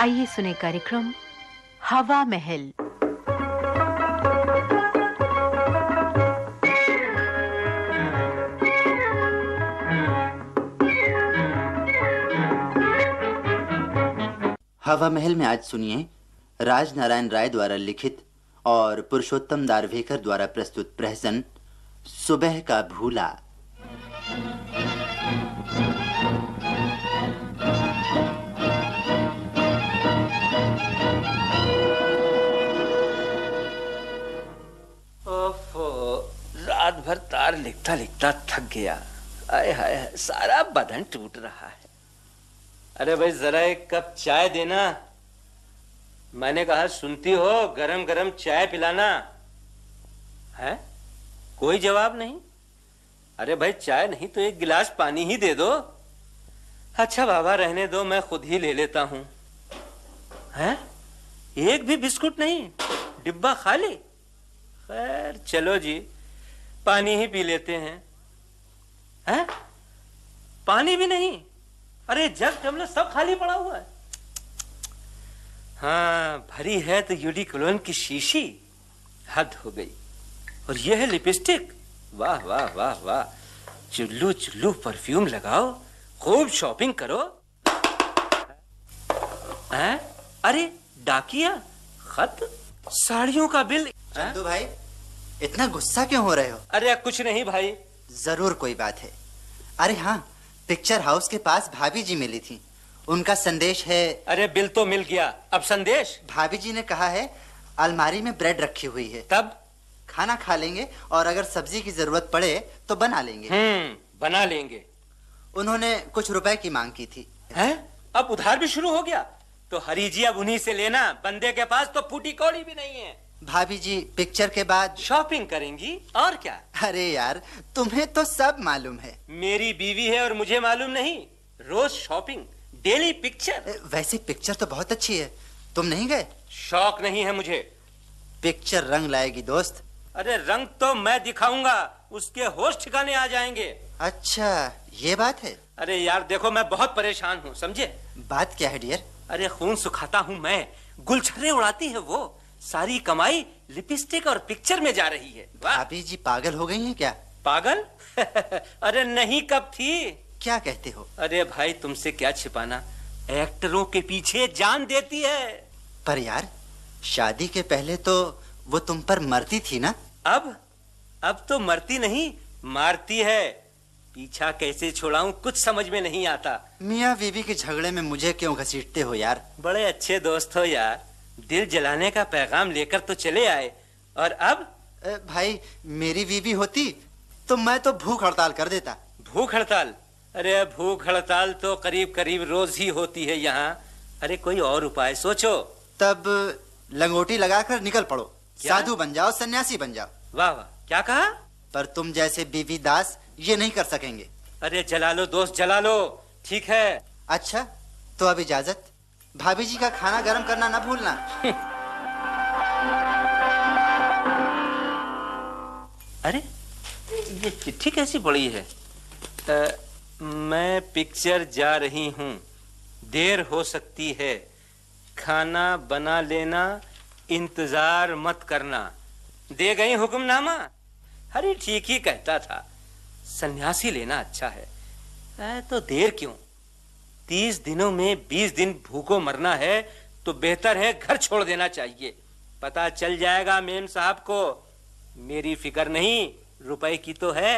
आइए सुने कार्यक्रम हवा महल। हवा महल में आज सुनिए राज नारायण राय द्वारा लिखित और पुरुषोत्तम दारवेकर द्वारा प्रस्तुत प्रहसन, सुबह का भूला। लिखता लिखता थक गया। आय हाय हाय, सारा बदन टूट रहा है। अरे भाई जरा एक कप चाय देना। मैंने कहा सुनती हो गरम गरम चाय पिलाना। है? कोई जवाब नहीं। अरे भाई चाय नहीं तो एक गिलास पानी ही दे दो। अच्छा बाबा रहने दो मैं खुद ही ले लेता हूँ। हैं? एक भी बिस्कुट नहीं डिब्बा खाली। खैर चलो जी। पानी ही पी लेते हैं। हैं? पानी भी नहीं। अरे, जग टमले सब खाली पड़ा हुआ है। हाँ भरी है तो यूडिक्लोन की शीशी। हद हो गई। और यह है लिपस्टिक। वाह वाह वाह वाह। चुल्लू चुल्लू, परफ्यूम लगाओ। खूब शॉपिंग करो। हैं? अरे, डाकिया, खत? साड़ियों का बिल? चंदू भाई इतना गुस्सा क्यों हो रहे हो? अरे कुछ नहीं भाई। ज़रूर कोई बात है। अरे हाँ पिक्चर हाउस के पास भाभी जी मिली थी। उनका संदेश है अरे बिल तो मिल गया। अब संदेश? भाभी जी ने कहा है अलमारी में ब्रेड रखी हुई है। तब? खाना खा लेंगे और अगर सब्ज़ी की ज़रूरत पड़े तो बना लेंगे। हम्म बना लेंगे। उन्होंने कुछ रुपए की मांग की थी। हैं? अब उधार भी शुरू हो गया। तो हरी जी अब उन्हीं से लेना। बंदे के पास तो फूटी कौड़ी भी नहीं है। भाभी जी पिक्चर के बाद शॉपिंग करेंगी और क्या? अरे यार तुम्हें तो सब मालूम है। मेरी बीवी है और मुझे मालूम नहीं। रोज शॉपिंग डेली पिक्चर वैसे पिक्चर तो बहुत अच्छी है। तुम नहीं गए? शौक नहीं है मुझे। पिक्चर रंग लाएगी दोस्त। अरे रंग तो मैं दिखाऊँगा उसके होश ठिकाने आ जाएँगे। अच्छा ये बात है। अरे यार देखो मैं बहुत परेशान हूँ समझे? बात क्या है डियर अरे खून सुखाता हूँ मैं। गुलछर्रे उड़ाती है वो। सारी कमाई लिपस्टिक और पिक्चर में जा रही है। भाभी जी पागल हो गई हैं क्या? पागल? अरे नहीं कब थी? क्या कहते हो? अरे भाई तुमसे क्या छिपाना? एक्टरों के पीछे जान देती है। पर यार शादी के पहले तो वो तुम पर मरती थी ना? अब? अब तो मरती नहीं मारती है। पीछा कैसे छोड़ाऊं कुछ समझ में नहीं आता। मियाँ बीवी के झगड़े में मुझे क्यों घसीटते हो यार? बड़े अच्छे दोस्त हो यार। दिल जलाने का पैगाम लेकर तो चले आए और अब? भाई मेरी बीवी होती तो मैं तो भूख हड़ताल कर देता। भूख हड़ताल? अरे भूख हड़ताल तो करीब करीब रोज ही होती है यहाँ। अरे कोई और उपाय सोचो। तब लंगोटी लगाकर निकल पड़ो। क्या? साधु बन जाओ सन्यासी बन जाओ। वाह वाह। क्या कहा? पर तुम जैसे बीवी दास ये नहीं कर सकेंगे। अरे जला लो दोस्त जला लो। ठीक है। अच्छा तो अब इजाज़त। भाभी जी का खाना गर्म करना ना भूलना। अरे ये चिट्ठी कैसी पड़ी है? अ, मैं पिक्चर जा रही हूँ। देर हो सकती है। खाना बना लेना इंतज़ार मत करना। दे गई हुक्मनामा? अरे ठीक ही कहता था। सन्यासी लेना अच्छा है। अ, तो देर क्यों? तीस दिनों में बीस दिन भूखो मरना है तो बेहतर है घर छोड़ देना चाहिए पता चल जाएगा मेम साहब को मेरी फ़िक्र नहीं रुपए की तो है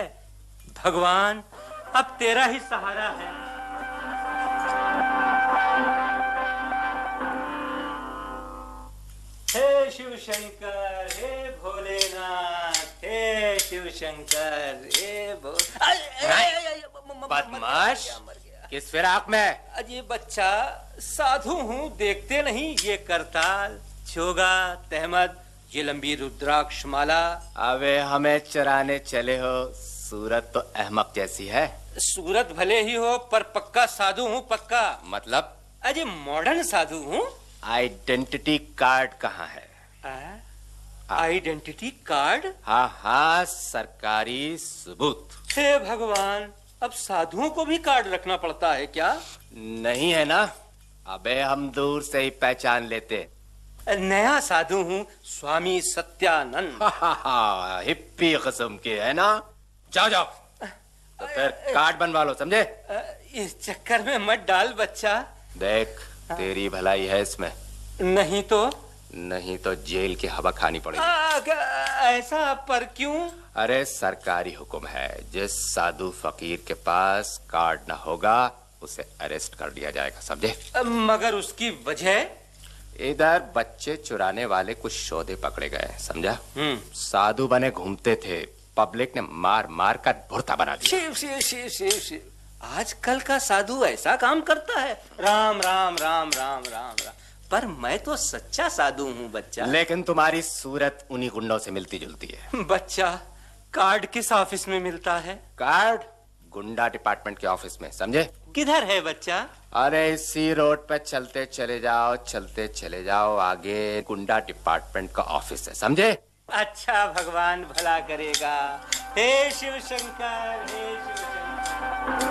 भगवान अब तेरा ही सहारा है हे शिव शंकर हे भोलेनाथ हे शिव शंकर हे भो अरे, अरे, अरे, अरे, म- म- म- बदमाश। किस फिराक में? अजय बच्चा साधु हूँ देखते नहीं ये करताल। छोगा तहमद ये लंबी रुद्राक्ष माला अबे हमें चराने चले हो सूरत तो अहमक जैसी है। सूरत भले ही हो पर पक्का साधु हूँ पक्का। मतलब? अजय मॉडर्न साधु हूँ। आइडेंटिटी कार्ड कहाँ है? आइडेंटिटी कार्ड हाँ हाँ सरकारी सबूत। हे भगवान अब साधुओं को भी कार्ड रखना पड़ता है क्या? नहीं है ना? अबे हम दूर से ही पहचान लेते नया साधु हूँ स्वामी सत्यानंद। हिप्पी किस्म के है ना? जाओ जाओ। तो फिर कार्ड बनवा लो समझे? इस चक्कर में मत डाल बच्चा। देख तेरी भलाई है इसमें। नहीं तो? नहीं तो जेल की हवा खानी पड़ेगी। ऐसा पर क्यों? अरे सरकारी हुक्म है जिस साधु फकीर के पास कार्ड न होगा उसे अरेस्ट कर दिया जाएगा समझे? मगर उसकी वजह? इधर बच्चे चुराने वाले कुछ शोधे पकड़े गए समझा? हम्म। साधु बने घूमते थे पब्लिक ने मार मार कर भुरता बना दिया। शिव शिव शिव शिव शिव। आजकल का साधु ऐसा काम करता है। राम राम राम राम राम राम। पर मैं तो सच्चा साधु हूँ बच्चा। लेकिन तुम्हारी सूरत उन्हीं गुंडों से मिलती जुलती है। बच्चा कार्ड किस ऑफ़िस में मिलता है? कार्ड? गुंडा डिपार्टमेंट के ऑफ़िस में समझे? किधर है बच्चा? अरे इसी रोड पे चलते चले जाओ चलते चले जाओ आगे गुंडा डिपार्टमेंट का ऑफ़िस है समझे? अच्छा भगवान भला करेगा। हे शिव शंकर हे शिव शंकर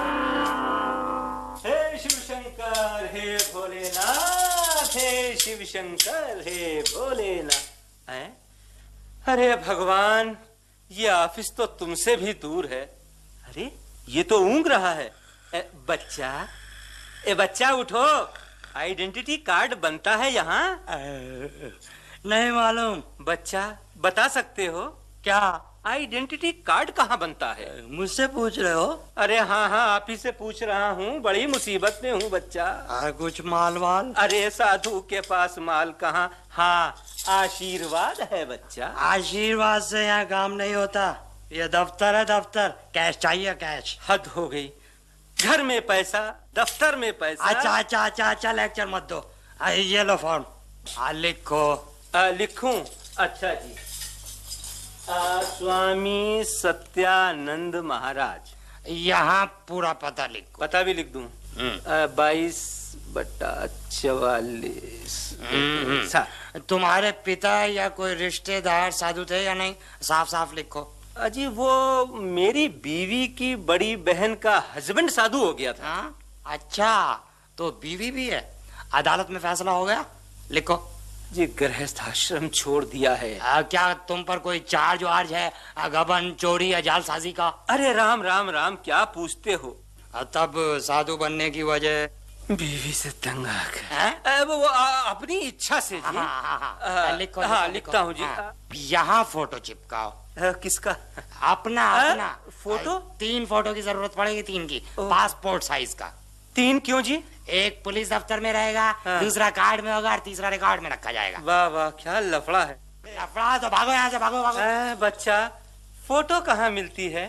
हे शिव शंकर हे भोलेनाथ। हे शिव शंकर हे भोलेनाथ। हैं? अरे भगवान ये ऑफ़िस तो तुमसे भी दूर है। अरे ये तो ऊंग रहा है। ए, बच्चा? ए बच्चा उठो। आइडेंटिटी कार्ड बनता है यहाँ। नहीं मालूम। बच्चा बता सकते हो? क्या? आइडेंटिटी कार्ड कहाँ बनता है? मुझसे पूछ रहे हो? अरे हाँ हाँ आप ही से पूछ रहा हूँ। बड़ी मुसीबत में हूँ बच्चा। आ, कुछ माल वाल अरे साधु के पास माल कहाँ? हाँ आशीर्वाद है बच्चा। आशीर्वाद से यहाँ काम नहीं होता। ये दफ्तर है दफ्तर। कैश चाहिए कैश। हद हो गई। घर में पैसा दफ्तर में पैसा। अच्छा अच्छा अच्छा अच्छा लेक्चर मत दो। ये लो फॉर्म लिखो। लिखू? अच्छा जी। स्वामी सत्यानंद महाराज। यहाँ पूरा पता लिख पता भी लिख दू? बाईस बटा चवालीस। तुम्हारे पिता या कोई रिश्तेदार साधु थे या नहीं? साफ़ साफ़ लिखो अजी वो मेरी बीवी की बड़ी बहन का हस्बैंड साधु हो गया था। हाँ? अच्छा तो बीवी भी है। अदालत में फैसला हो गया। लिखो। जी गृहस्थ आश्रम छोड़ दिया है। आ, क्या तुम पर कोई चार्ज वार्ज है? गबन चोरी या जालसाजी का? अरे राम राम राम क्या पूछते हो? आ, तब साधु बनने की वजह। बीवी से तंग आ गए वो आ, अपनी इच्छा से जी। हाँ, हाँ, हाँ, हाँ, लिखो, हाँ, लिखो, लिखता हूँ जी। हाँ। यहाँ फ़ोटो चिपकाओ। आ, किसका? अपना? अपना। फ़ोटो? तीन फ़ोटो की ज़रूरत पड़ेगी तीन की। पासपोर्ट साइज़ का। तीन क्यों जी? एक पुलिस दफ्तर में रहेगा हाँ। दूसरा कार्ड में होगा और तीसरा रिकॉर्ड में रखा जाएगा। वाह वाह क्या लफड़ा है। लफड़ा तो भागो यहाँ से भागो भागो। आ, बच्चा फ़ोटो कहाँ मिलती है?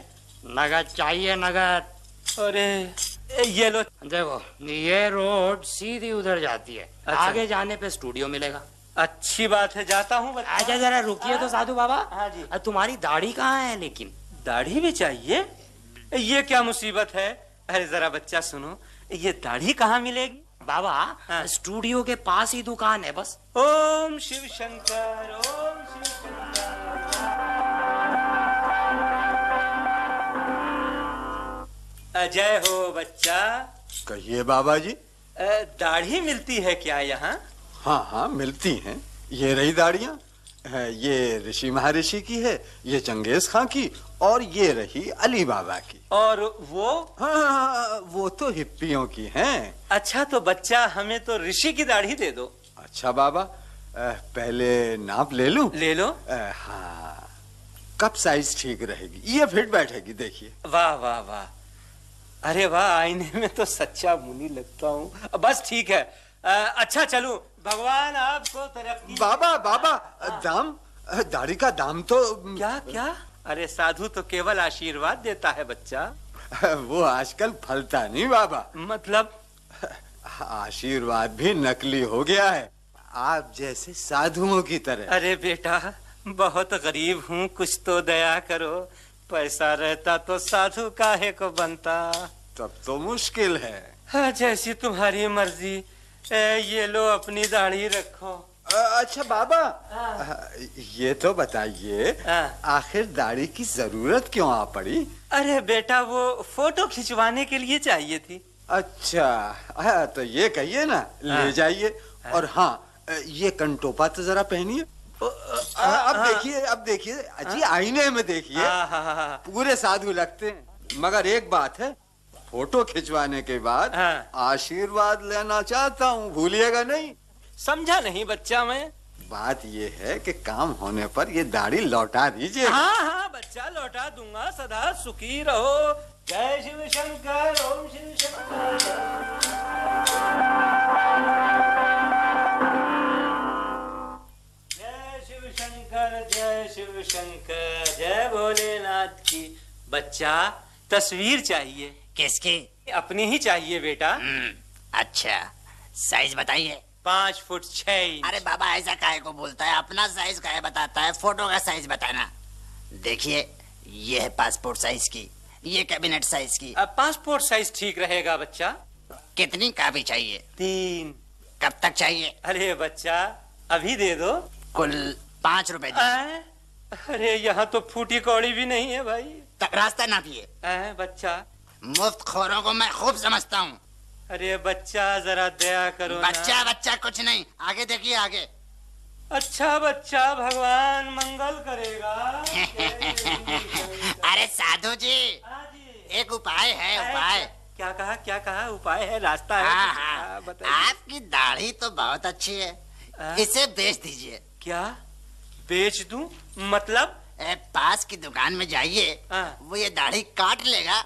नगद चाहिए नगद। अरे ये लो। देखो ये रोड सीधी उधर जाती है। अच्छा। आगे जाने पे स्टूडियो मिलेगा। अच्छी बात है जाता हूँ अच्छा जरा रुकिए तो साधु बाबा। हाँ जी। तुम्हारी दाढ़ी कहाँ है लेकिन? दाढ़ी भी चाहिए? ये क्या मुसीबत है? अरे जरा बच्चा सुनो ये दाढ़ी कहाँ मिलेगी? बाबा हाँ। स्टूडियो के पास ही दुकान है बस। ओम शिव शंकर ओम शिव शंकर। अजय हो बच्चा। कहिए बाबा जी दाढ़ी मिलती है क्या यहाँ? हाँ हाँ मिलती हैं। ये रही दाढ़ियाँ। ये ऋषि महर्षि की है ये चंगेज खां की और ये रही अली बाबा की। और वो? हाँ, हाँ हाँ, वो तो हिप्पियों की हैं। अच्छा तो बच्चा हमें तो ऋषि की दाढ़ी दे दो। अच्छा बाबा पहले नाप ले लूँ? ले लो। हाँ। कब साइज़ ठीक रहेगी। ये फिट बैठेगी देखिए। वाह वाह वाह। अरे वाह आईने में तो सच्चा मुनि लगता हूँ। बस ठीक है अच्छा चलूँ। भगवान आपको तरक्की बाबा बाबा दाम दाढ़ी का दाम तो क्या क्या? अरे साधु तो केवल आशीर्वाद देता है बच्चा। वो आजकल फलता नहीं बाबा। मतलब? आशीर्वाद भी नकली हो गया है। आप जैसे साधुओं की तरह। अरे बेटा बहुत गरीब हूँ कुछ तो दया करो। पैसा रहता तो साधु काहे को बनता? तब तो मुश्किल है। हाँ, जैसी तुम्हारी मर्ज़ी। ए, ये लो अपनी दाढ़ी रखो। अच्छा बाबा। अ, ये तो बताइए हाँ। आखिर दाढ़ी की ज़रूरत क्यों आ पड़ी? अरे बेटा वो फ़ोटो खिंचवाने के लिए चाहिए थी। अच्छा हाँ, तो ये कहिए ना हाँ। ले जाइए और हाँ ये कंटोपा तो जरा पहनिए। अब देखिए अब देखिए अजी आईने में देखिए। हाँ, हाँ, हाँ, हाँ। पूरे साधु लगते हैं। मगर एक बात है फ़ोटो खिंचवाने के बाद हाँ। आशीर्वाद लेना चाहता हूँ भूलिएगा नहीं। समझा नहीं बच्चा मैं। बात ये है कि काम होने पर ये दाढ़ी लौटा दीजिए। हाँ हाँ बच्चा लौटा दूँगा सदा सुखी रहो। जय शिव शंकर ओम शिव शंकर। जय शिव शंकर जय शिव शंकर जय भोलेनाथ की। बच्चा तस्वीर चाहिए। किसकी? अपनी ही चाहिए बेटा। हम्म, अच्छा साइज़ बताइए। पाँच फुट छह अरे बाबा ऐसा काहे को बोलता है? अपना साइज़ काहे बताता है? फ़ोटो का साइज़ बताना। देखिए ये है पासपोर्ट साइज़ की ये कैबिनेट साइज़ की। अब पासपोर्ट साइज़ ठीक रहेगा बच्चा? कितनी कापी चाहिए? तीन। कब तक चाहिए? अरे बच्चा अभी दे दो। कुल पाँच रुपए? अरे यहाँ तो फूटी कौड़ी भी नहीं है भाई। तक रास्ता ना पिए आए, बच्चा? मुफ़्त खोरों को मैं खूब समझता हूँ। अरे बच्चा जरा दया करो ना। बच्चा बच्चा कुछ नहीं। आगे देखिए आगे। अच्छा बच्चा भगवान मंगल करेगा। अरे साधु जी। हाँ जी। एक उपाय है उपाय। क्या कहा क्या कहा? उपाय है रास्ता है। हाँ कुछ? हाँ। आपकी दाढ़ी तो बहुत अच्छी है। हाँ? इसे बेच दीजिए। क्या? बेच दूँ मतलब? ए, पास की दुकान में जाइए। वो ये दाढ़ी काट लेगा।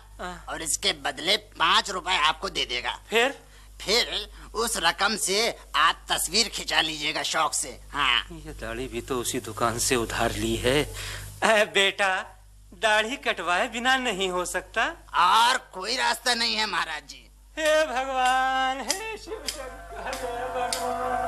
और इसके बदले पाँच रुपए आपको दे देगा। फिर? फिर उस रकम से आप तस्वीर खिंचा लीजिएगा शौक से। हाँ। ये दाढ़ी भी तो उसी दुकान से उधार ली है। अ, बेटा दाढ़ी कटवाए बिना नहीं हो सकता। और कोई रास्ता नहीं है महाराज जी। हे भगवान हे शिव शंकर हे भगवान।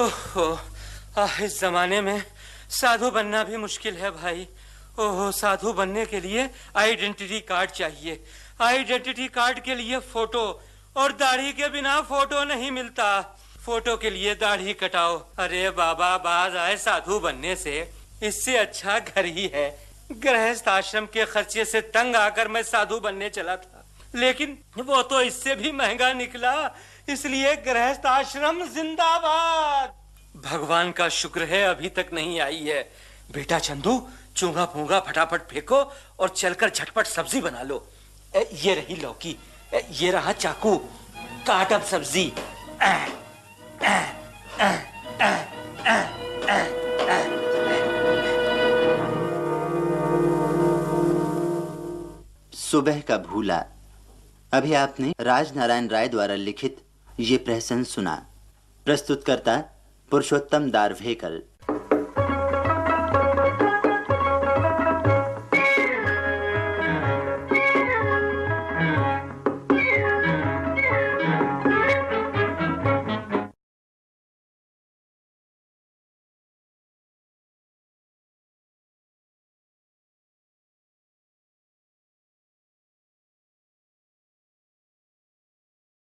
ओहो इस जमाने में साधु बनना भी मुश्किल है भाई। ओहो, साधु बनने के लिए आइडेंटिटी कार्ड चाहिए। आइडेंटिटी कार्ड के लिए फ़ोटो और दाढ़ी के बिना फ़ोटो नहीं मिलता। फ़ोटो के लिए दाढ़ी कटाओ। अरे बाबा, बाज आए साधु बनने से। इससे अच्छा घर ही है। गृहस्थ आश्रम के खर्चे से तंग आकर मैं साधु बनने चला था। लेकिन वो तो इससे भी महँगा निकला। इसलिए गृहस्थ आश्रम जिंदाबाद। भगवान का शुक्र है अभी तक नहीं आई है। बेटा चंदू चूँगा पूँगा फटाफट फेंको और चलकर झटपट सब्ज़ी बना लो। ए, ये रही लौकी ए, ये रहा चाकू। काट अब सब्ज़ी। सुबह का भूला। अभी आपने राजनारायण राय द्वारा लिखित ये प्रहसन सुना। प्रस्तुतकर्ता पुरुषोत्तम दारवेकर